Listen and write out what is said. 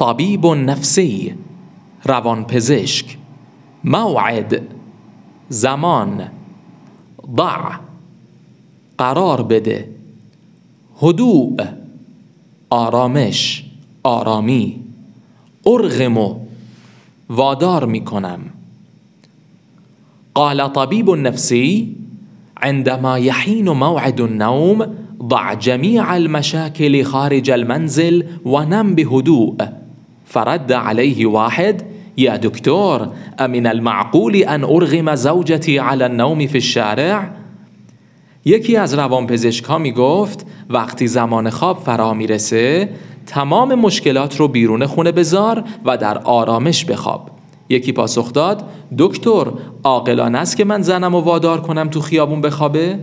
طبیب نفسی روانپزشک موعد. زمان. ضع. قرار بده. هدوء. آرامش. آرامی. ارغمو وادار میکنم قال طبيب النفسي عندما يحين موعد النوم ضع جميع المشاكل خارج المنزل ونم بهدوء. فرد عليه واحد يا دكتور امن المعقول ان ارغم زوجتي على النوم في الشارع؟ یکی از روانپزشک ها می گفت وقتی زمان خواب فرا می‌رسه تمام مشکلات رو بیرون خونه بذار و در آرامش بخواب. یکی پاسخ داد دکتر عاقلانه است که من زنم و وادار کنم تو خیابون بخوابه؟